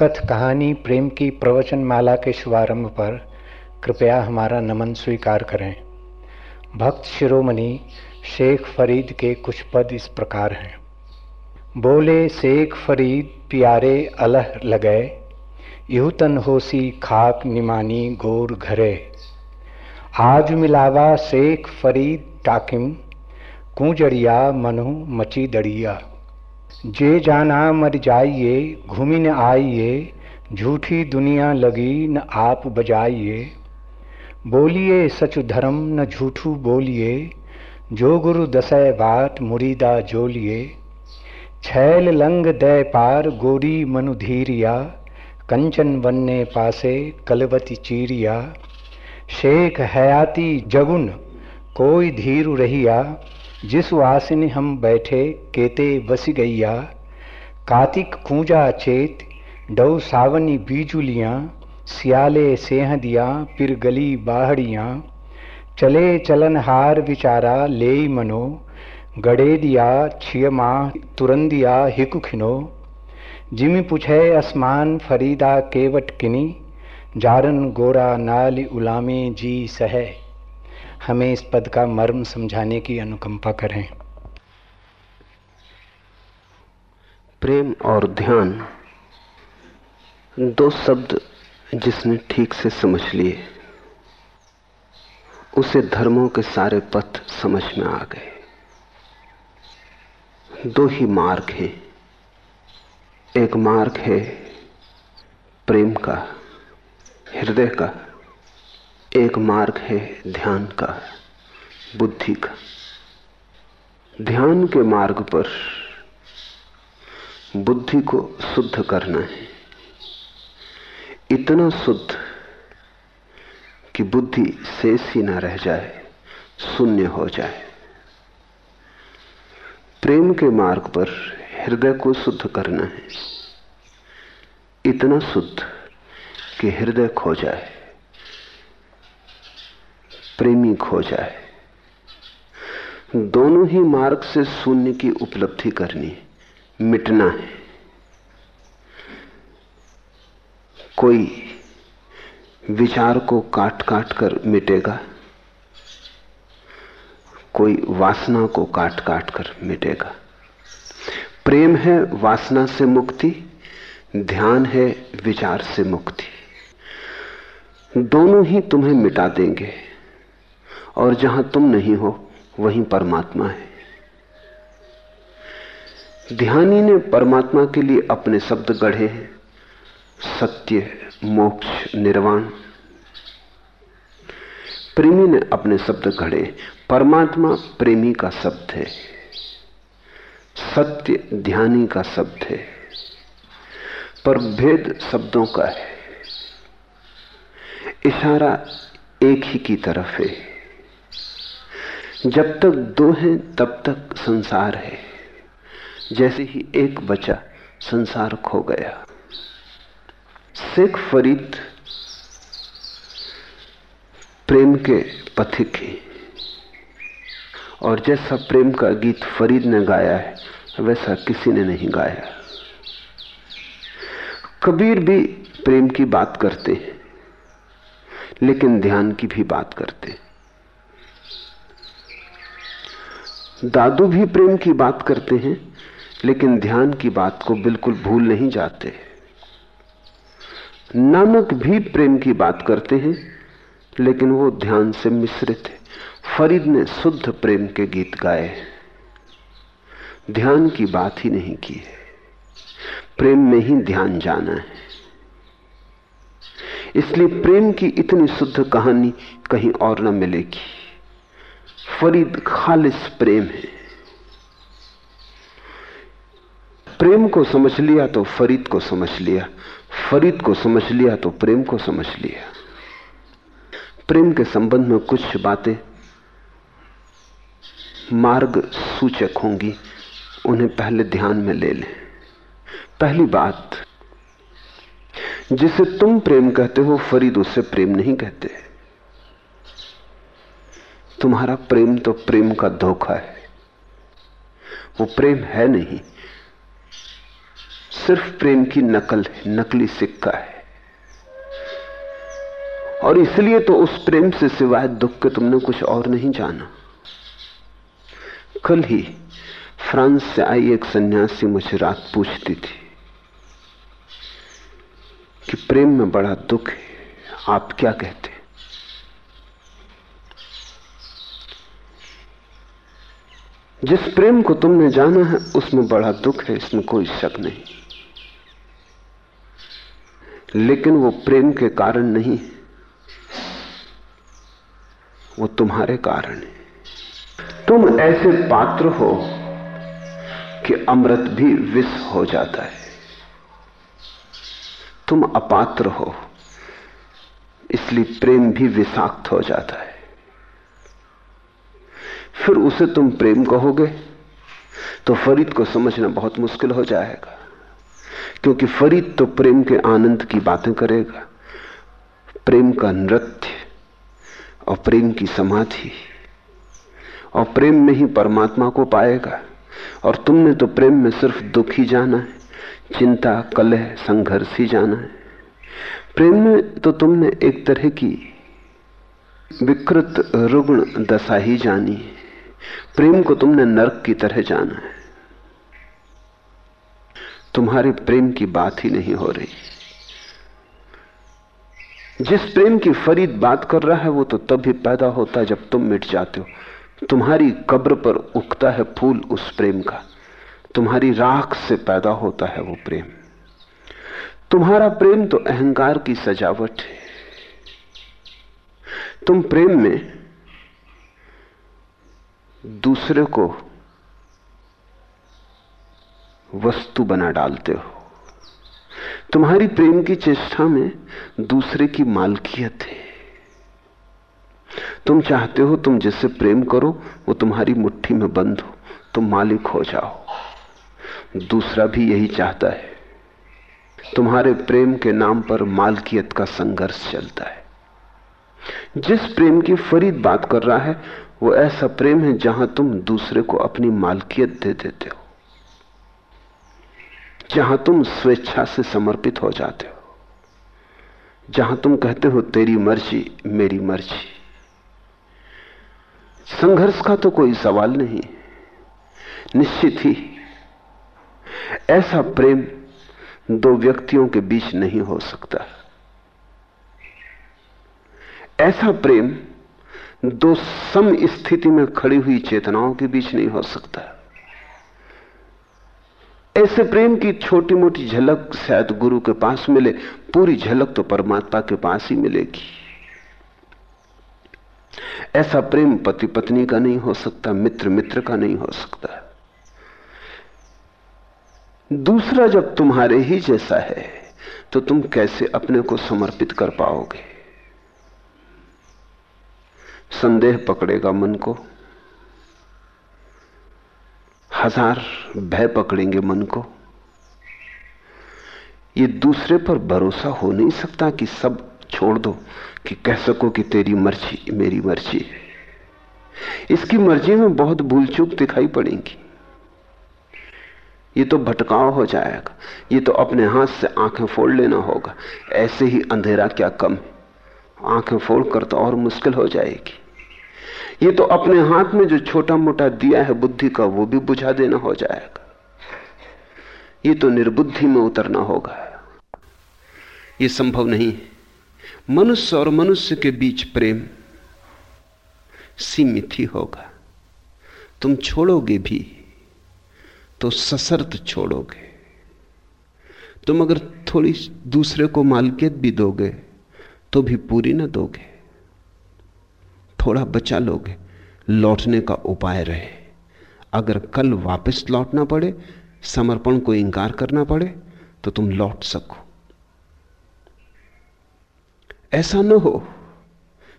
कथ कहानी, प्रेम की प्रवचन माला के शुभारंभ पर कृपया हमारा नमन स्वीकार करें। भक्त शिरोमणि शेख फरीद के कुछ पद इस प्रकार हैं। बोले, शेख फरीद, प्यारे अलह लगे यूतन होसी खाक निमानी गोर घरे। आज मिलावा शेख फरीद टाकिम कुजड़िया मनु मची दड़िया। जे जाना मर जाइए घूमी न आइए, झूठी दुनिया लगी न आप बजाइए। बोलिए सच धर्म, न झूठू बोलिए, जो गुरु दसय बात मुरीदा जोलिए। छैल लंग दय पार गोरी मनु धीरिया, कंचन बनने पासे कलवती चीरिया। शेख हयाती जगुन, कोई धीरु रहिया जिस वासिन हम बैठे केते बस गैया, कातिक कूजा चेत, डौ सावनी बीजुलियाँ सियाले सेह दिया, पिर गली बाहड़ियाँ। चले चलन हार विचारा ले मनो, गड़े दिया छियमा तुरंदिया हिकु खिनो। जिमि पुछे असमान फरीदा केवट किनी, जारन गोरा नाल उलामे जी सह। हमें इस पद का मर्म समझाने की अनुकंपा करें। प्रेम और ध्यान दो शब्द जिसने ठीक से समझ लिए, उसे धर्मों के सारे पथ समझ में आ गए। दो ही मार्ग हैं। एक मार्ग है प्रेम का, हृदय का। एक मार्ग है ध्यान का, बुद्धि का। ध्यान के मार्ग पर बुद्धि को शुद्ध करना है। इतना शुद्ध कि बुद्धि शेष ही ना रह जाए, शून्य हो जाए। प्रेम के मार्ग पर हृदय को शुद्ध करना है। इतना शुद्ध कि हृदय खो जाए। प्रेमी खो जाए। दोनों ही मार्ग से शून्य की उपलब्धि करनी मिटना है। कोई विचार को काट काट कर मिटेगा। कोई वासना को काट काट कर मिटेगा। प्रेम है वासना से मुक्ति, ध्यान है विचार से मुक्ति। दोनों ही तुम्हें मिटा देंगे। और जहाँ तुम नहीं हो, वहीं परमात्मा है। ध्यानी ने परमात्मा के लिए अपने शब्द गढ़े हैं। सत्य, मोक्ष, निर्वाण। प्रेमी ने अपने शब्द गढ़े। परमात्मा प्रेमी का शब्द है। सत्य, ध्यानी का शब्द है। पर भेद शब्दों का है। इशारा एक ही की तरफ़ है। जब तक दो हैं, तब तक संसार है। जैसे ही एक बचा, संसार खो गया। शेख फरीद प्रेम के पथिक हैं। और जैसा प्रेम का गीत फरीद ने गाया है, वैसा किसी ने नहीं गाया। कबीर भी प्रेम की बात करते हैं, लेकिन ध्यान की भी बात करते हैं। दादू भी प्रेम की बात करते हैं, लेकिन ध्यान की बात को बिल्कुल भूल नहीं जाते। नानक भी प्रेम की बात करते हैं, लेकिन वो ध्यान से मिश्रित है। फरीद ने शुद्ध प्रेम के गीत गाए ध्यान की बात ही नहीं की है। प्रेम में ही ध्यान जाना है। इसलिए प्रेम की इतनी शुद्ध कहानी कहीं और न मिलेगी। फरीद खालिस प्रेम है। प्रेम को समझ लिया तो फरीद को समझ लिया, फरीद को समझ लिया तो प्रेम को समझ लिया। प्रेम के संबंध में कुछ बातें मार्ग सूचक होंगी, उन्हें पहले ध्यान में ले लें। पहली बात, जिसे तुम प्रेम कहते हो, फरीद उसे प्रेम नहीं कहते। तुम्हारा प्रेम तो प्रेम का धोखा है। वो प्रेम है नहीं, सिर्फ़ प्रेम की नकल है, नकली सिक्का है। और इसलिए तो उस प्रेम से सिवाय दुख के तुमने कुछ और नहीं जाना। कल ही फ्रांस से आई एक सन्यासी मुझे रात पूछती थी कि प्रेम में बड़ा दुख है, आप क्या कहते जिस प्रेम को तुमने जाना है, उसमें बड़ा दुख है, इसमें कोई शक नहीं। लेकिन वो प्रेम के कारण नहीं वो तुम्हारे कारण है। तुम ऐसे पात्र हो कि अमृत भी विष हो जाता है। तुम अपात्र हो, इसलिए प्रेम भी विषाक्त हो जाता है। फिर उसे तुम प्रेम कहोगे तो फरीद को समझना बहुत मुश्किल हो जाएगा। क्योंकि फरीद तो प्रेम के आनंद की बातें करेगा। प्रेम का नृत्य और प्रेम की समाधि। और प्रेम में ही परमात्मा को पाएगा। और तुमने तो प्रेम में सिर्फ़ दुख ही जाना है, चिंता, कलह, संघर्ष ही जाना है। प्रेम में तो तुमने एक तरह की विकृत रुग्ण दशा ही जानी है। प्रेम को तुमने नरक की तरह जाना है। तुम्हारे प्रेम की बात ही नहीं हो रही। जिस प्रेम की फरीद बात कर रहा है, वो तो तब ही पैदा होता है जब तुम मिट जाते हो। तुम्हारी कब्र पर उगता है फूल उस प्रेम का। तुम्हारी राख से पैदा होता है वो प्रेम। तुम्हारा प्रेम तो अहंकार की सजावट है। तुम प्रेम में दूसरे को वस्तु बना डालते हो। तुम्हारी प्रेम की चेष्टा में दूसरे की मालकियत है। तुम चाहते हो तुम जिससे प्रेम करो, वो तुम्हारी मुट्ठी में बंद हो, तुम मालिक हो जाओ। दूसरा भी यही चाहता है। तुम्हारे प्रेम के नाम पर मालकियत का संघर्ष चलता है। जिस प्रेम की फरीद बात कर रहा है वो ऐसा प्रेम है जहाँ तुम दूसरे को अपनी मालकियत दे देते हो। जहाँ तुम स्वेच्छा से समर्पित हो जाते हो। जहाँ तुम कहते हो, तेरी मर्ज़ी, मेरी मर्ज़ी। संघर्ष का तो कोई सवाल नहीं निश्चित ही, ऐसा प्रेम दो व्यक्तियों के बीच नहीं हो सकता। ऐसा प्रेम दो सम स्थिति में खड़ी हुई चेतनाओं के बीच नहीं हो सकता। ऐसे प्रेम की छोटी मोटी झलक शायद गुरु के पास मिले, पूरी झलक तो परमात्मा के पास ही मिलेगी। ऐसा प्रेम पति पत्नी का नहीं हो सकता मित्र मित्र का नहीं हो सकता। दूसरा जब तुम्हारे ही जैसा है तो तुम कैसे अपने को समर्पित कर पाओगे? संदेह पकड़ेगा मन को। हज़ार भय पकड़ेंगे मन को। ये दूसरे पर भरोसा हो नहीं सकता कि सब छोड़ दो, कि कह सको कि तेरी मर्ज़ी, मेरी मर्ज़ी है। इसकी मर्ज़ी में बहुत भूल चूक दिखाई पड़ेगी। ये तो भटकाव हो जाएगा, ये तो अपने हाथ से आँखें फोड़ लेना होगा, ऐसे ही अंधेरा क्या कम है? आँखें फोड़ कर तो और मुश्किल हो जाएगी। ये तो अपने हाथ में जो छोटा मोटा दिया है बुद्धि का, वो भी बुझा देना हो जाएगा। ये तो निर्बुद्धि में उतरना होगा। ये संभव नहीं है। मनुष्य और मनुष्य के बीच प्रेम सीमित ही होगा। तुम छोड़ोगे भी तो सशर्त छोड़ोगे। तुम अगर थोड़ी दूसरे को मालकियत भी दोगे तो भी पूरी ना दोगे। थोड़ा बचा लोगे, लौटने का उपाय रहे। अगर कल वापस लौटना पड़े, समर्पण को इंकार करना पड़े तो तुम लौट सको। ऐसा न हो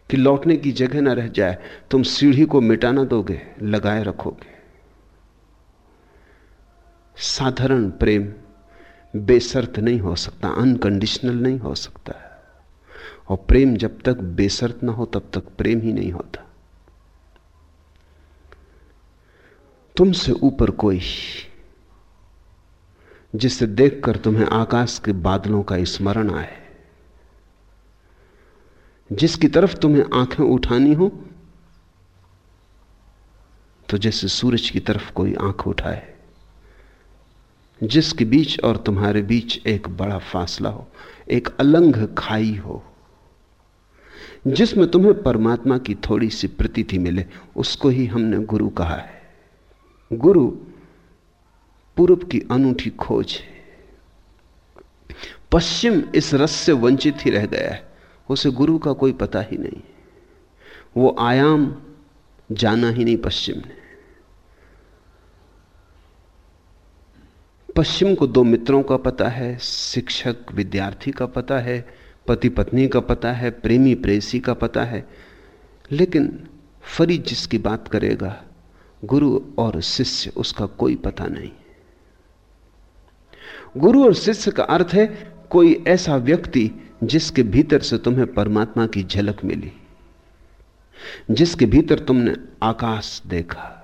कि लौटने की जगह ना रह जाए, तुम सीढ़ी को मिटाना दोगे, लगाए रखोगे। साधारण प्रेम बेसर्त नहीं हो सकता अनकंडीशनल नहीं हो सकता। है और प्रेम जब तक बेसर्त ना हो, तब तक प्रेम ही नहीं होता। तुमसे ऊपर कोई जिसे देखकर तुम्हें आकाश के बादलों का स्मरण आए, जिसकी तरफ़ तुम्हें आँखें उठानी हो तो जैसे सूरज की तरफ़ कोई आँख उठाए, जिसके बीच और तुम्हारे बीच एक बड़ा फासला हो, एक अलंघ खाई हो जिसमें तुम्हें परमात्मा की थोड़ी सी प्रतीति मिले, उसको ही हमने गुरु कहा है। गुरु पूर्व की अनूठी खोज है। पश्चिम इस रस से वंचित ही रह गया है। उसे गुरु का कोई पता ही नहीं वो आयाम जाना ही नहीं पश्चिम ने। पश्चिम को दो मित्रों का पता है, शिक्षक, विद्यार्थी का पता है पति पत्नी का पता है, प्रेमी प्रेसी का पता है, लेकिन फरीद जिसकी बात करेगा, गुरु और शिष्य उसका कोई पता नहीं। गुरु और शिष्य का अर्थ है, कोई ऐसा व्यक्ति जिसके भीतर से तुम्हें परमात्मा की झलक मिली, जिसके भीतर तुमने आकाश देखा,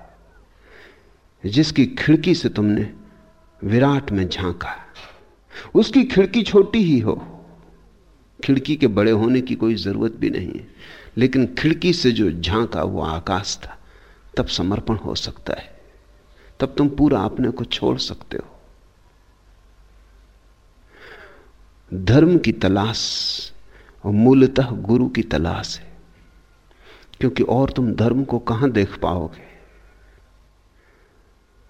जिसकी खिड़की से तुमने विराट में झांका, उसकी खिड़की छोटी ही हो। खिड़की के बड़े होने की कोई ज़रूरत भी नहीं है। लेकिन खिड़की से जो झांका, वो आकाश था। तब समर्पण हो सकता है। तब तुम पूरा अपने को छोड़ सकते हो। धर्म की तलाश और मूलतः गुरु की तलाश है। क्योंकि और तुम धर्म को कहाँ देख पाओगे?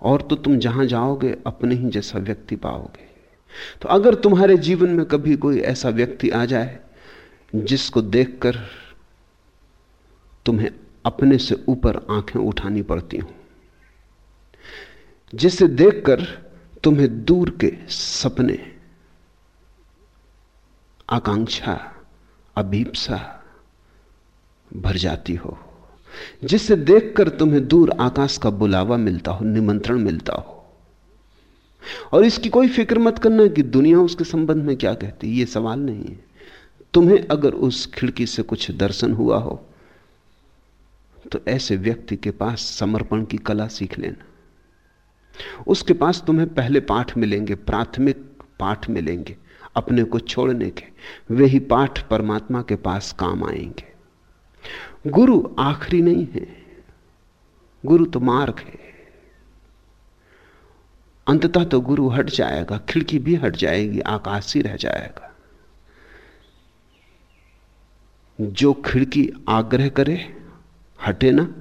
और तो तुम जहाँ जाओगे, अपने ही जैसा व्यक्ति पाओगे। तो अगर तुम्हारे जीवन में कभी कोई ऐसा व्यक्ति आ जाए जिसको देखकर तुम्हें अपने से ऊपर आँखें उठानी पड़ती हूँ, जिसे देखकर तुम्हें दूर के सपने, आकांक्षा, अभीपसा भर जाती हो, जिसे देखकर तुम्हें दूर आकाश का बुलावा मिलता हो, निमंत्रण मिलता हो और इसकी कोई फ़िक्र मत करना कि दुनिया उसके संबंध में क्या कहती ये सवाल नहीं है। तुम्हें अगर उस खिड़की से कुछ दर्शन हुआ हो तो ऐसे व्यक्ति के पास समर्पण की कला सीख लेना। उसके पास तुम्हें पहले पाठ मिलेंगे, प्राथमिक पाठ मिलेंगे, अपने को छोड़ने के। वे ही पाठ परमात्मा के पास काम आएँगे। गुरु आखिरी नहीं है। गुरु तो मार्ग है। अंततः तो गुरु हट जाएगा, खिड़की भी हट जाएगी, आकाश ही रह जाएगा। जो खिड़की आग्रह करे, हटे ना,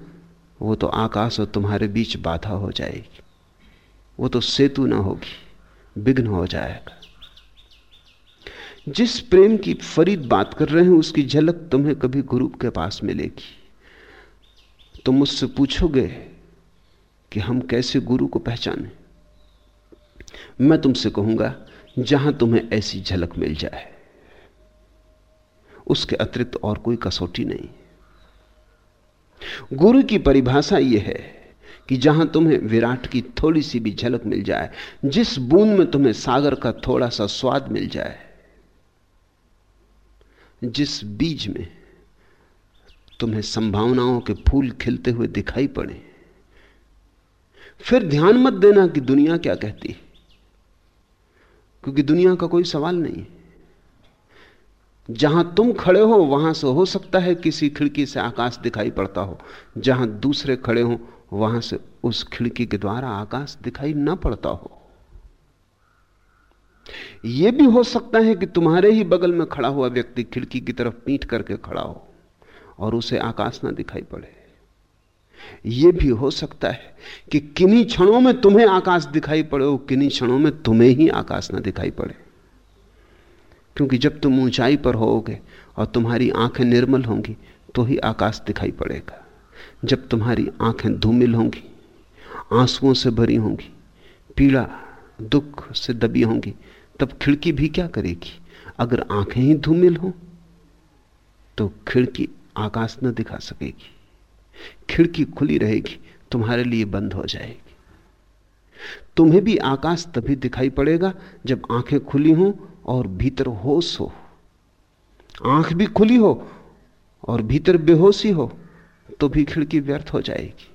वो तो आकाश और तुम्हारे बीच बाधा हो जाएगी। वो तो सेतु ना होगी, विघ्न हो जाएगा। जिस प्रेम की फरीद बात कर रहे हैं, उसकी झलक तुम्हें कभी गुरु के पास मिलेगी। तुम मुझसे पूछोगे कि हम कैसे गुरु को पहचाने? मैं तुमसे कहूँगा, जहाँ तुम्हें ऐसी झलक मिल जाए। उसके अतिरिक्त और कोई कसौटी नहीं। गुरु की परिभाषा यह है कि जहाँ तुम्हें विराट की थोड़ी सी भी झलक मिल जाए, जिस बूंद में तुम्हें सागर का थोड़ा सा स्वाद मिल जाए, जिस बीज में तुम्हें संभावनाओं के फूल खिलते हुए दिखाई पड़े, फिर ध्यान मत देना कि दुनिया क्या कहती है। क्योंकि दुनिया का कोई सवाल नहीं है। जहाँ तुम खड़े हो, वहाँ से हो सकता है किसी खिड़की से आकाश दिखाई पड़ता हो। जहाँ दूसरे खड़े हो, वहाँ से उस खिड़की के द्वारा आकाश दिखाई ना पड़ता हो। यह भी हो सकता है कि तुम्हारे ही बगल में खड़ा हुआ व्यक्ति खिड़की की तरफ़ पीठ करके खड़ा हो और उसे आकाश ना दिखाई पड़े। यह भी हो सकता है कि किन्हीं क्षणों में तुम्हें आकाश दिखाई पड़े हो, किन्हीं क्षणों में तुम्हें ही आकाश ना दिखाई पड़े। क्योंकि जब तुम ऊंचाई पर होोगे और तुम्हारी आँखें निर्मल होंगी तो ही आकाश दिखाई पड़ेगा। जब तुम्हारी आँखें धूमिल होंगी, आंसुओं से भरी होंगी, पीड़ा, दुख से दबी होंगी, तब खिड़की भी क्या करेगी? अगर आँखें ही धूमिल हो तो खिड़की आकाश न दिखा सकेगी। खिड़की खुली रहेगी, तुम्हारे लिए बंद हो जाएगी। तुम्हें भी आकाश तभी दिखाई पड़ेगा जब आँखें खुली हों और भीतर होश हो। आँख भी खुली हो और भीतर बेहोशी हो तो भी खिड़की व्यर्थ हो जाएगी।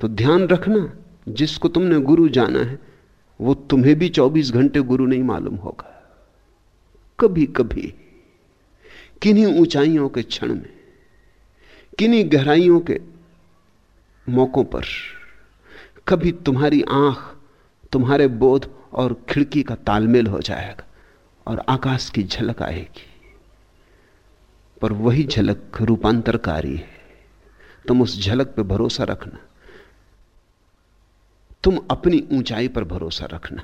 तो ध्यान रखना, जिसको तुमने गुरु जाना है, वो तुम्हें भी 24 घंटे गुरु नहीं मालूम होगा। कभी कभी किन्हीं ऊंचाइयों के क्षण में किन्हीं गहराइयों के मौकों पर कभी तुम्हारी आँख, तुम्हारे बोध और खिड़की का तालमेल हो जाएगा और आकाश की झलक आएगी। पर वही झलक रूपांतरकारी है। तुम उस झलक पर भरोसा रखना। तुम अपनी ऊंचाई पर भरोसा रखना।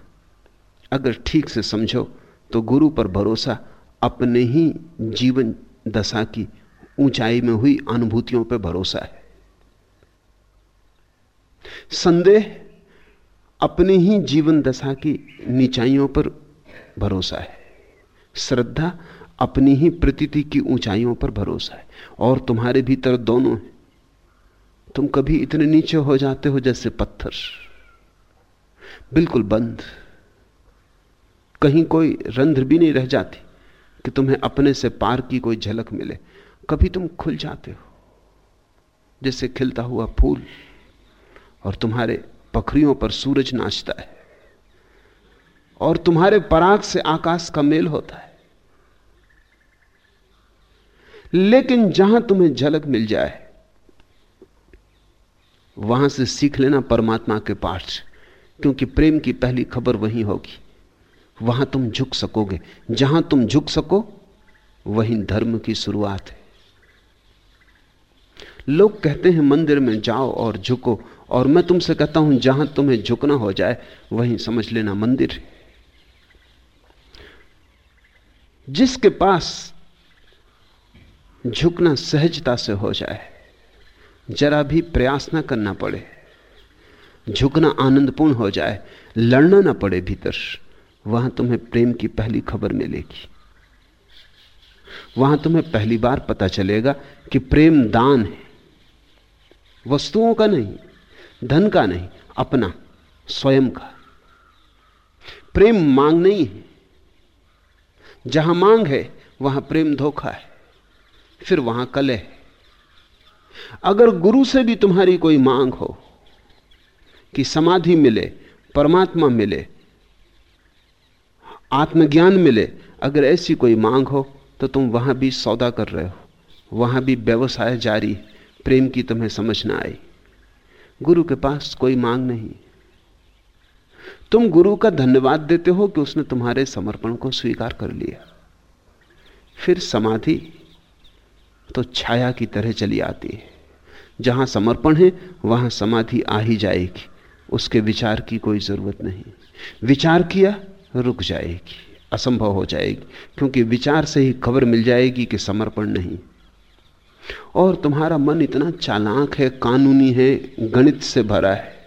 अगर ठीक से समझो तो गुरु पर भरोसा अपने ही जीवन दशा की ऊंचाई में हुई अनुभूतियों पर भरोसा है। संदेह अपनी ही जीवन दशा की नीचाइयों पर भरोसा है। श्रद्धा अपनी ही प्रतीति की ऊंचाइयों पर भरोसा है। और तुम्हारे भीतर दोनों है। तुम कभी इतने नीचे हो जाते हो जैसे पत्थर। बिल्कुल बंद। कहीं कोई रंध्र भी नहीं रह जाती कि तुम्हें अपने से पार की कोई झलक मिले। कभी तुम खुल जाते हो, जैसे खिलता हुआ फूल, और तुम्हारे पखरियों पर सूरज नाचता है, और तुम्हारे पराग से आकाश का मेल होता है। लेकिन जहाँ तुम्हें झलक मिल जाए, वहाँ से सीख लेना परमात्मा के पाठ क्योंकि प्रेम की पहली खबर वहीं होगी। वहाँ तुम झुक सकोगे। जहाँ तुम झुक सको, वहीं धर्म की शुरुआत है। लोग कहते हैं, मंदिर में जाओ और झुको। और मैं तुमसे कहता हूँ, जहाँ तुम्हें झुकना हो जाए, वहीं समझ लेना मंदिर जिसके पास झुकना सहजता से हो जाए, जरा भी प्रयास ना करना पड़े। झुकना आनंदपूर्ण हो जाए, लड़ना ना पड़े भीतर, वहाँ तुम्हें प्रेम की पहली खबर मिलेगी। वहाँ तुम्हें पहली बार पता चलेगा कि प्रेम दान है। वस्तुओं का नहीं, धन का नहीं, अपना, स्वयं का। प्रेम मांग नहीं है। जहाँ मांग है, वहाँ प्रेम धोखा है। फिर वहाँ कले है। अगर गुरु से भी तुम्हारी कोई मांग हो, कि समाधि मिले, परमात्मा मिले, आत्मज्ञान मिले, अगर ऐसी कोई मांग हो तो तुम वहाँ भी सौदा कर रहे हो, वहाँ भी व्यवसाय जारी प्रेम की तुम्हें समझ ना आई। गुरु के पास कोई मांग नहीं। तुम गुरु का धन्यवाद देते हो कि उसने तुम्हारे समर्पण को स्वीकार कर लिया। फिर समाधि तो छाया की तरह चली आती है। जहाँ समर्पण है, वहाँ समाधि आ ही जाएगी। उसके विचार की कोई ज़रूरत नहीं। विचार किया, रुक जाएगी। असंभव हो जाएगी। क्योंकि विचार से ही खबर मिल जाएगी कि समर्पण नहीं। और तुम्हारा मन इतना चालाक है, कानूनी है, गणित से भरा है,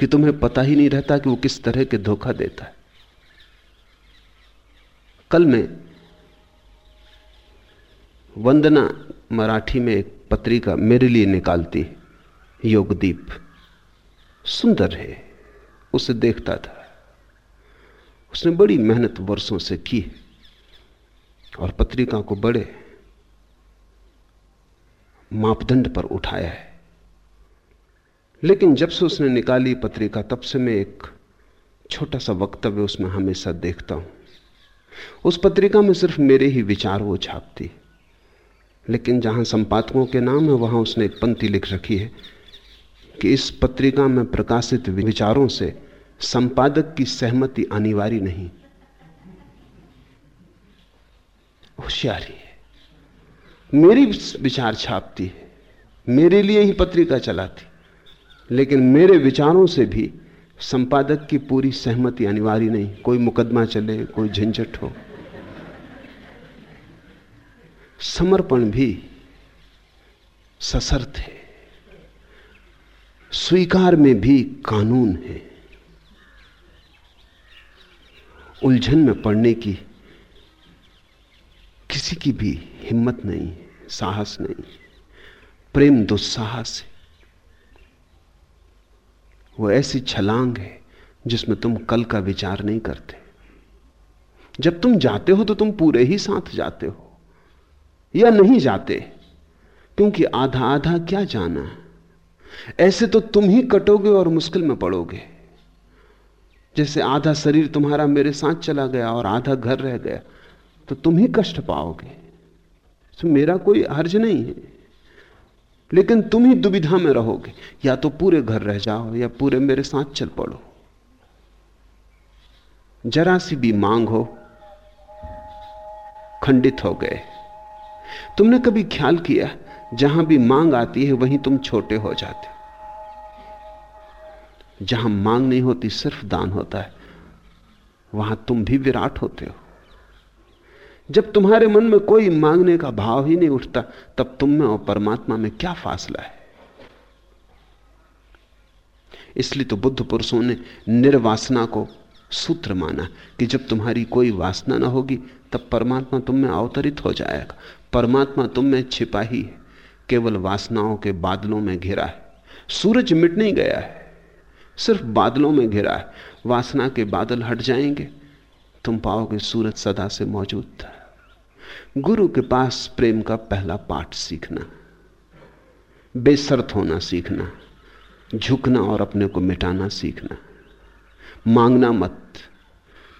कि तुम्हें पता ही नहीं रहता कि वो किस तरह के धोखा देता है। कल मैं वंदना मराठी में एक पत्रिका मेरे लिए निकालती योगदीप। सुंदर है, उसे देखता था। उसने बड़ी मेहनत वर्षों से की और पत्रिका को बड़े मापदंड पर उठाया है। लेकिन जब से उसने निकाली पत्रिका, तब से मैं एक छोटा सा वक्तव्य उसमें हमेशा देखता हूँ। उस पत्रिका में सिर्फ़ मेरे ही विचार वो छापती। लेकिन जहाँ संपादकों के नाम है, वहाँ उसने एक पंक्ति लिख रखी है कि इस पत्रिका में प्रकाशित विचारों से संपादक की सहमति अनिवार्य नहीं, होशियारी है मेरी विचार छापती है, मेरे लिए ही पत्रिका चलाती। लेकिन मेरे विचारों से भी संपादक की पूरी सहमति अनिवार्य नहीं। कोई मुकदमा चले, कोई झंझट हो। समर्पण भी सशर्त है। स्वीकार में भी कानून है। उलझन में पड़ने की किसी की भी हिम्मत नहीं, साहस नहीं, प्रेम दुस्साहस है। वो ऐसी छलांग है जिसमें तुम कल का विचार नहीं करते। जब तुम जाते हो तो तुम पूरे ही साथ जाते हो, या नहीं जाते, क्योंकि आधा आधा क्या जाना ऐसे तो तुम ही कटोगे और मुश्किल में पड़ोगे। जैसे आधा शरीर तुम्हारा मेरे साथ चला गया और आधा घर रह गया तो तुम ही कष्ट पाओगे। तो मेरा कोई हर्ज नहीं है। लेकिन तुम ही दुविधा में रहोगे। या तो पूरे घर रह जाओ, या पूरे मेरे साथ चल पड़ो। जरा सी भी मांग हो, खंडित हो गए। तुमने कभी ख्याल किया, जहाँ भी मांग आती है, वहीं तुम छोटे हो जाते हो। जहाँ मांग नहीं होती, सिर्फ़ दान होता है। वहाँ तुम भी विराट होते हो। जब तुम्हारे मन में कोई मांगने का भाव ही नहीं उठता, तब तुम में और परमात्मा में क्या फासला है? इसलिए तो बुद्ध पुरुषों ने निर्वासना को सूत्र माना कि जब तुम्हारी कोई वासना ना होगी, तब परमात्मा तुम में अवतरित हो जाएगा। परमात्मा तुम में छिपा ही है, केवल वासनाओं के बादलों में घिरा है। सूरज मिट नहीं गया है, सिर्फ़ बादलों में घिरा है। वासना के बादल हट जाएँगे, तुम पाओगे सूरज सदा से मौजूद था। गुरु के पास प्रेम का पहला पाठ सीखना, बेसर्त होना सीखना, झुकना और अपने को मिटाना सीखना। मांगना मत।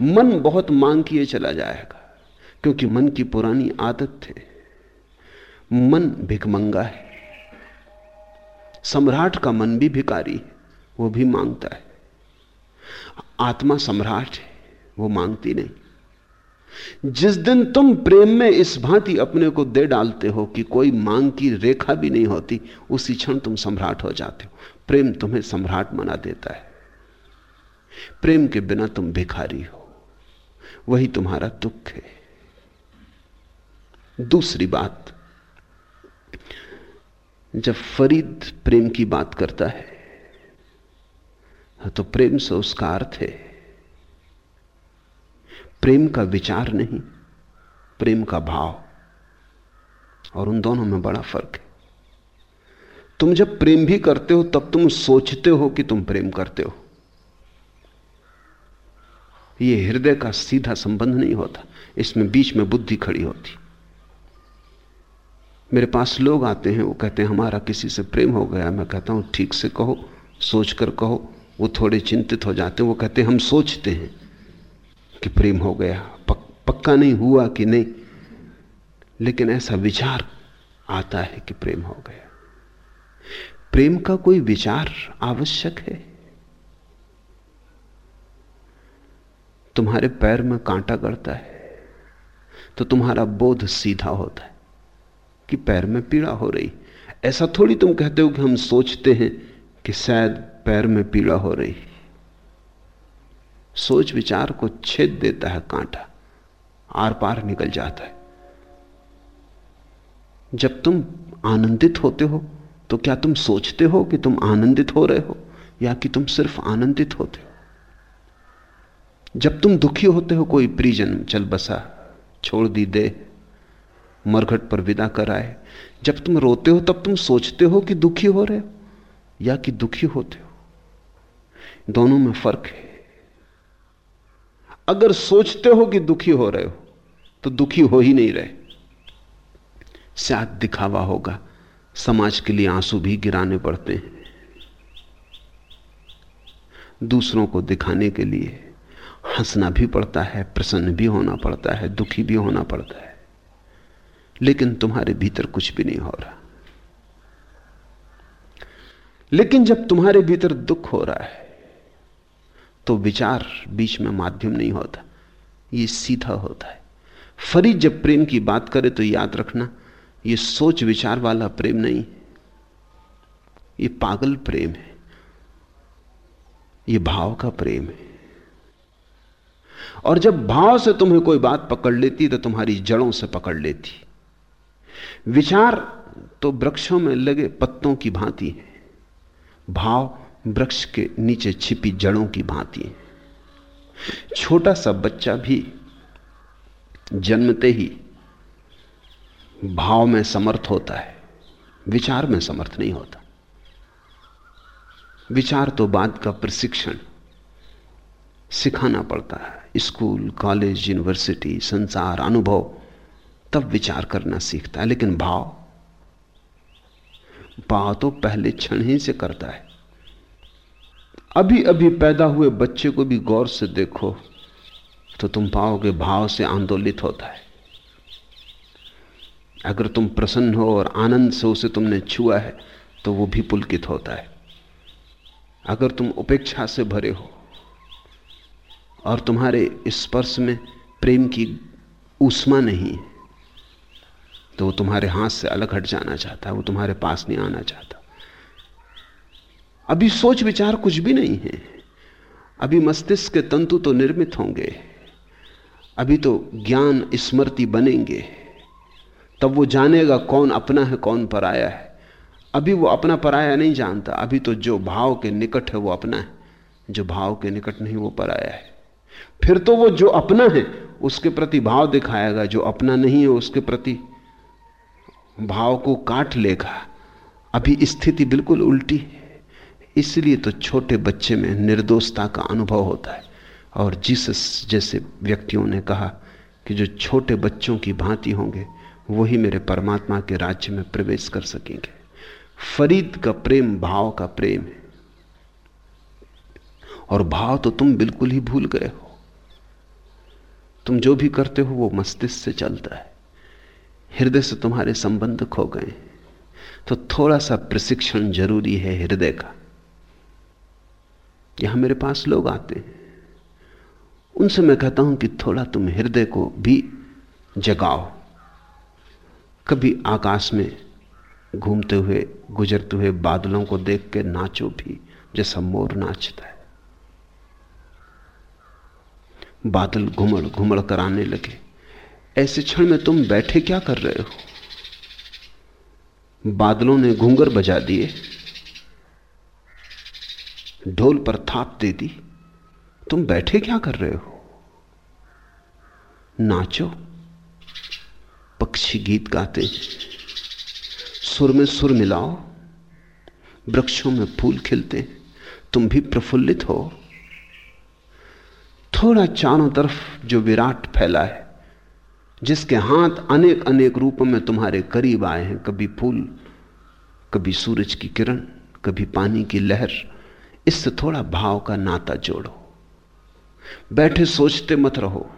मन बहुत मांग किए चला जाएगा, क्योंकि मन की पुरानी आदत थे मन भिकमंगा है। सम्राट का मन भी भिकारी है, वो भी माँगता है। आत्मा सम्राट है, वो मांगती नहीं। जिस दिन तुम प्रेम में इस भांति अपने को दे डालते हो कि कोई मांग की रेखा भी नहीं होती, उसी क्षण तुम सम्राट हो जाते हो। प्रेम तुम्हें सम्राट बना देता है। प्रेम के बिना तुम भिखारी हो। वही तुम्हारा दुख है। दूसरी बात, जब फरीद प्रेम की बात करता है तो प्रेम से उसका अर्थ है प्रेम का विचार नहीं, प्रेम का भाव। और उन दोनों में बड़ा फ़र्क है। तुम जब प्रेम भी करते हो, तब तुम सोचते हो कि तुम प्रेम करते हो। यह हृदय का सीधा संबंध नहीं होता। इसमें बीच में बुद्धि खड़ी होती। मेरे पास लोग आते हैं, वो कहते हैं, हमारा किसी से प्रेम हो गया। मैं कहता हूँ, ठीक से कहो, सोचकर कहो। वो थोड़े चिंतित हो जाते हैं, वो कहते हैं, हम सोचते हैं। कि प्रेम हो गया। पक, पक्का नहीं हुआ कि नहीं। लेकिन ऐसा विचार आता है कि प्रेम हो गया। प्रेम का कोई विचार आवश्यक है? तुम्हारे पैर में कांटा गड़ता है तो तुम्हारा बोध सीधा होता है कि पैर में पीड़ा हो रही। ऐसा थोड़ी तुम कहते हो कि हम सोचते हैं कि शायद पैर में पीड़ा हो रही। सोच विचार को छेद देता है कांटा, आर पार निकल जाता है। जब तुम आनंदित होते हो तो क्या तुम सोचते हो कि तुम आनंदित हो रहे हो, या कि तुम सिर्फ़ आनंदित होते हो? जब तुम दुखी होते हो, कोई परिजन चल बसा, छोड़ दी दे, मरघट पर विदा कर आए जब तुम रोते हो, तब तुम सोचते हो कि दुखी हो रहे हो, या कि दुखी होते हो। दोनों में फ़र्क है। अगर सोचते हो कि दुखी हो रहे हो तो दुखी हो ही नहीं रहे। शायद दिखावा होगा, समाज के लिए आँसू भी गिराने पड़ते हैं। दूसरों को दिखाने के लिए हंसना भी पड़ता है, प्रसन्न भी होना पड़ता है, दुखी भी होना पड़ता है। लेकिन तुम्हारे भीतर कुछ भी नहीं हो रहा। लेकिन जब तुम्हारे भीतर दुख हो रहा है तो विचार बीच में माध्यम नहीं होता, ये सीधा होता है। फरीद जब प्रेम की बात करे तो याद रखना, ये सोच विचार वाला प्रेम नहीं, ये पागल प्रेम है, ये भाव का प्रेम है। और जब भाव से तुम्हें कोई बात पकड़ लेती तो तुम्हारी जड़ों से पकड़ लेती। विचार तो वृक्षों में लगे पत्तों की भांति है, भाव वृक्ष के नीचे छिपी जड़ों की भांति। छोटा सा बच्चा भी जन्मते ही भाव में समर्थ होता है, विचार में समर्थ नहीं होता। विचार तो बाद का प्रशिक्षण सिखाना पड़ता है। स्कूल, कॉलेज, यूनिवर्सिटी, संसार, अनुभव, तब विचार करना सीखता है, लेकिन भाव भाव तो पहले क्षण ही से करता है। अभी अभी पैदा हुए बच्चे को भी गौर से देखो तो तुम पाओगे भाव से आंदोलित होता है। अगर तुम प्रसन्न हो और आनंद से उसे तुमने छुआ है तो वो भी पुलकित होता है। अगर तुम उपेक्षा से भरे हो, और तुम्हारे स्पर्श में प्रेम की ऊष्मा नहीं है तो वो तुम्हारे हाथ से अलग हट जाना चाहता है, वो तुम्हारे पास नहीं आना चाहता। अभी सोच विचार कुछ भी नहीं है। अभी मस्तिष्क के तंतु तो निर्मित होंगे। अभी तो ज्ञान स्मृति बनेंगे। तब वो जानेगा कौन अपना है, कौन पराया है। अभी वो अपना पराया नहीं जानता। अभी तो जो भाव के निकट है वो अपना है। जो भाव के निकट नहीं, वो पराया है। फिर तो वो जो अपना है, उसके प्रति भाव दिखाएगा। जो अपना नहीं है, उसके प्रति भाव को काट लेगा। अभी स्थिति बिल्कुल उल्टी है। इसलिए तो छोटे बच्चे में निर्दोषता का अनुभव होता है। और जीसस जैसे व्यक्तियों ने कहा कि जो छोटे बच्चों की भांति होंगे, वही मेरे परमात्मा के राज्य में प्रवेश कर सकेंगे। फरीद का प्रेम भाव का प्रेम है। और भाव तो तुम बिल्कुल ही भूल गए हो। तुम जो भी करते हो, वो मस्तिष्क से चलता है। हृदय से तुम्हारे संबंध खो गए तो थोड़ा सा प्रशिक्षण ज़रूरी है हृदय का। यहाँ मेरे पास लोग आते हैं। उनसे मैं कहता हूँ कि थोड़ा तुम हृदय को भी जगाओ। कभी आकाश में घूमते हुए, गुजरते हुए बादलों को देख के नाचो भी, जैसा मोर नाचता है। बादल घुमड़ घुमड़ कर आने लगे। ऐसे क्षण में तुम बैठे क्या कर रहे हो? बादलों ने घूंगर बजा दिए। ढोल पर थाप दे दी। तुम बैठे क्या कर रहे हो? नाचो। पक्षी गीत गाते। सुर में सुर मिलाओ। वृक्षों में फूल खिलते। तुम भी प्रफुल्लित हो। थोड़ा चारों तरफ़ जो विराट फैला है, जिसके हाथ अनेक अनेक रूपों में तुम्हारे करीब आए हैं, कभी फूल, कभी सूरज की किरण, कभी पानी की लहर इससे थोड़ा भाव का नाता जोड़ो। बैठे सोचते मत रहो।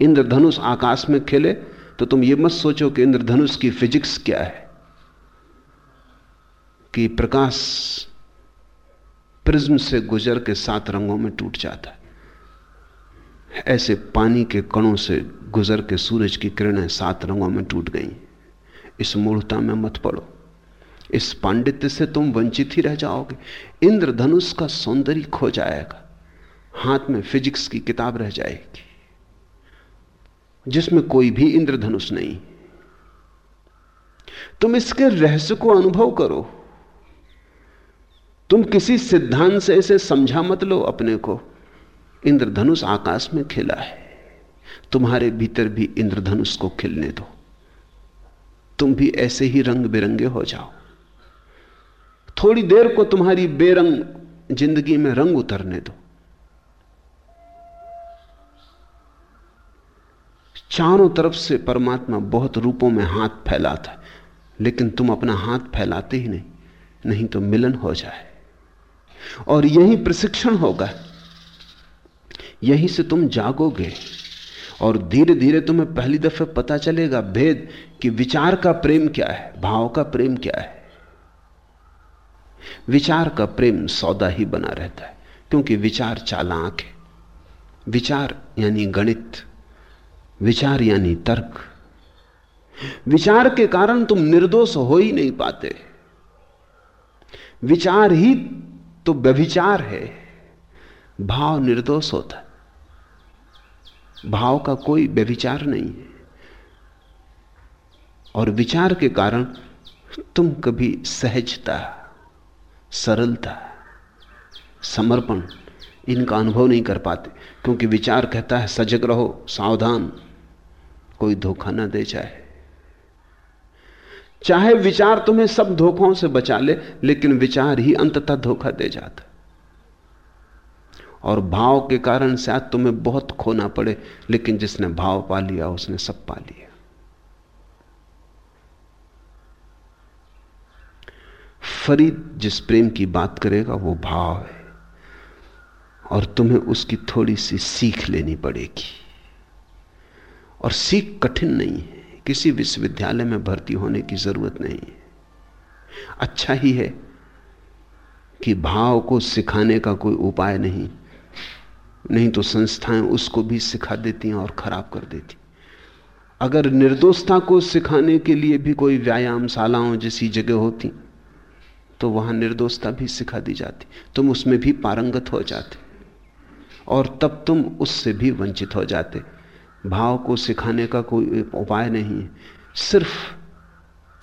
इंद्रधनुष आकाश में खेले तो तुम ये मत सोचो कि इंद्रधनुष की फिजिक्स क्या है। कि प्रकाश प्रिज्म से गुजर के सात रंगों में टूट जाता है। ऐसे पानी के कणों से गुजर के सूरज की किरणें सात रंगों में टूट गई। इस मूर्ता में मत पड़ो। इस पांडित्य से तुम वंचित ही रह जाओगे। इंद्रधनुष का सौंदर्य खो जाएगा। हाथ में फिजिक्स की किताब रह जाएगी। जिसमें कोई भी इंद्रधनुष नहीं। तुम इसके रहस्य को अनुभव करो। तुम किसी सिद्धांत से इसे समझा मत लो अपने को। इंद्रधनुष आकाश में खिला है। तुम्हारे भीतर भी इंद्रधनुष को खिलने दो। तुम भी ऐसे ही रंग बिरंगे हो जाओ। थोड़ी देर को तुम्हारी बेरंग ज़िंदगी में रंग उतरने दो। चारों तरफ़ से परमात्मा बहुत रूपों में हाथ फैलाता है, लेकिन तुम अपना हाथ फैलाते ही नहीं नहीं तो मिलन हो जाए। और यही प्रशिक्षण होगा। यहीं से तुम जागोगे और धीरे धीरे तुम्हें पहली दफे पता चलेगा, भेद कि विचार का प्रेम क्या है, भाव का प्रेम क्या है। विचार का प्रेम सौदा ही बना रहता है, क्योंकि विचार चालाक है। विचार यानी गणित, विचार यानी तर्क। विचार के कारण तुम निर्दोष हो ही नहीं पाते। विचार ही तो व्यभिचार है। भाव निर्दोष होता है। भाव का कोई व्यभिचार नहीं है। और विचार के कारण तुम कभी सहजता सरलता, समर्पण, इनका अनुभव नहीं कर पाते, क्योंकि विचार कहता है, सजग रहो, सावधान, कोई धोखा ना दे जाए चाहे विचार तुम्हें सब धोखों से बचा ले, लेकिन विचार ही अंततः धोखा दे जाता। और भाव के कारण शायद तुम्हें बहुत खोना पड़े, लेकिन जिसने भाव पा लिया, उसने सब पा लिया। फरीद जिस प्रेम की बात करेगा, वो भाव है। और तुम्हें उसकी थोड़ी सी सीख लेनी पड़ेगी। और सीख कठिन नहीं है। किसी विश्वविद्यालय में भर्ती होने की ज़रूरत नहीं है। अच्छा ही है कि भाव को सिखाने का कोई उपाय नहीं। नहीं तो संस्थाएँ उसको भी सिखा देती हैं और खराब कर देती अगर निर्दोषता को सिखाने के लिए भी कोई व्यायामशालाओं जैसी जगह होती तो वहाँ निर्दोषता भी सिखा दी जाती। तुम उसमें भी पारंगत हो जाते। और तब तुम उससे भी वंचित हो जाते। भाव को सिखाने का कोई उपाय नहीं है। सिर्फ़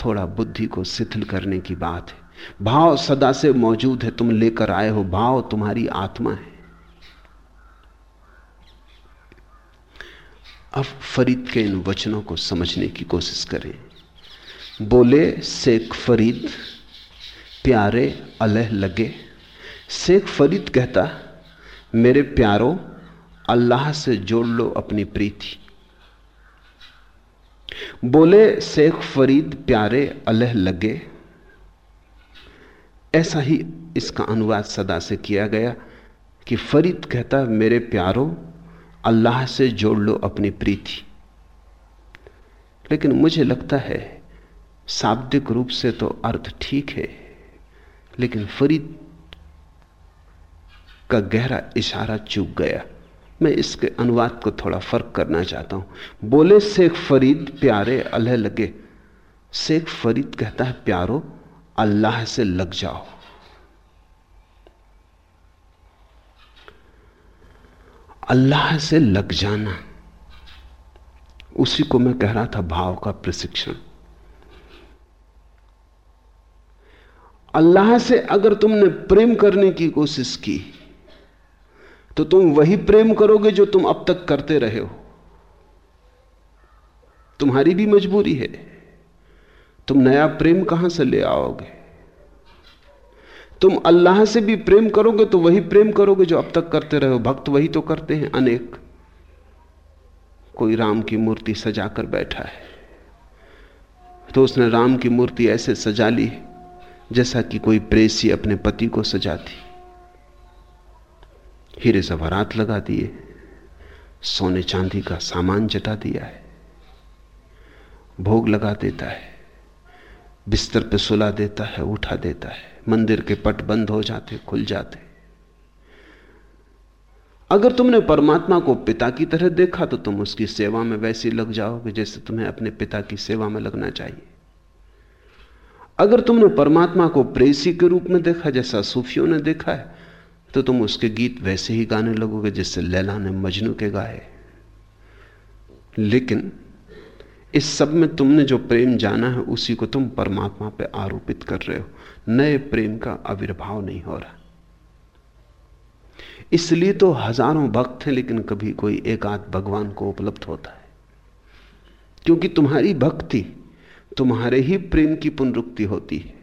थोड़ा बुद्धि को शिथिल करने की बात है। भाव सदा से मौजूद है। तुम लेकर आए हो। भाव तुम्हारी आत्मा है। अब फरीद के इन वचनों को समझने की कोशिश करें। बोले, शेख फरीद प्यारे अलह लगे। शेख फरीद कहता, मेरे प्यारों, अल्लाह से जोड़ लो अपनी प्रीति। बोले, शेख फरीद प्यारे अलह लगे। ऐसा ही इसका अनुवाद सदा से किया गया कि फरीद कहता, मेरे प्यारों, अल्लाह से जोड़ लो अपनी प्रीति। लेकिन मुझे लगता है, शाब्दिक रूप से तो अर्थ ठीक है। लेकिन फरीद का गहरा इशारा चूक गया। मैं इसके अनुवाद को थोड़ा फ़र्क करना चाहता हूँ। बोले, शेख फरीद प्यारे अल्लाह लगे। शेख फरीद कहता है, प्यारो, अल्लाह से लग जाओ। अल्लाह से लग जाना। उसी को मैं कह रहा था, भाव का प्रशिक्षण। अल्लाह से अगर तुमने प्रेम करने की कोशिश की तो तुम वही प्रेम करोगे जो तुम अब तक करते रहे हो। तुम्हारी भी मजबूरी है। तुम नया प्रेम कहाँ से ले आओगे? तुम अल्लाह से भी प्रेम करोगे तो वही प्रेम करोगे जो अब तक करते रहे हो। भक्त वही तो करते हैं, अनेक। कोई राम की मूर्ति सजाकर बैठा है तो उसने राम की मूर्ति ऐसे सजा ली जैसा कि कोई प्रेसी अपने पति को सजाती। हीरे जवारात लगा दिए। सोने चांदी का सामान जटा दिया है। भोग लगा देता है। बिस्तर पे सुला देता है, उठा देता है। मंदिर के पट बंद हो जाते, खुल जाते। अगर तुमने परमात्मा को पिता की तरह देखा तो तुम उसकी सेवा में वैसे लग जाओगे जैसे तुम्हें अपने पिता की सेवा में लगना चाहिए। अगर तुमने परमात्मा को प्रेसी के रूप में देखा, जैसा सूफियों ने देखा है तो तुम उसके गीत वैसे ही गाने लगोगे जैसे लैला ने मजनू के गाए। लेकिन इस सब में तुमने जो प्रेम जाना है, उसी को तुम परमात्मा पे आरोपित कर रहे हो। नए प्रेम का आविर्भाव नहीं हो रहा। इसलिए तो हज़ारों भक्त हैं, लेकिन कभी कोई एक आध भगवान को उपलब्ध होता है। क्योंकि तुम्हारी भक्ति तुम्हारे ही प्रेम की पुनरुक्ति होती है।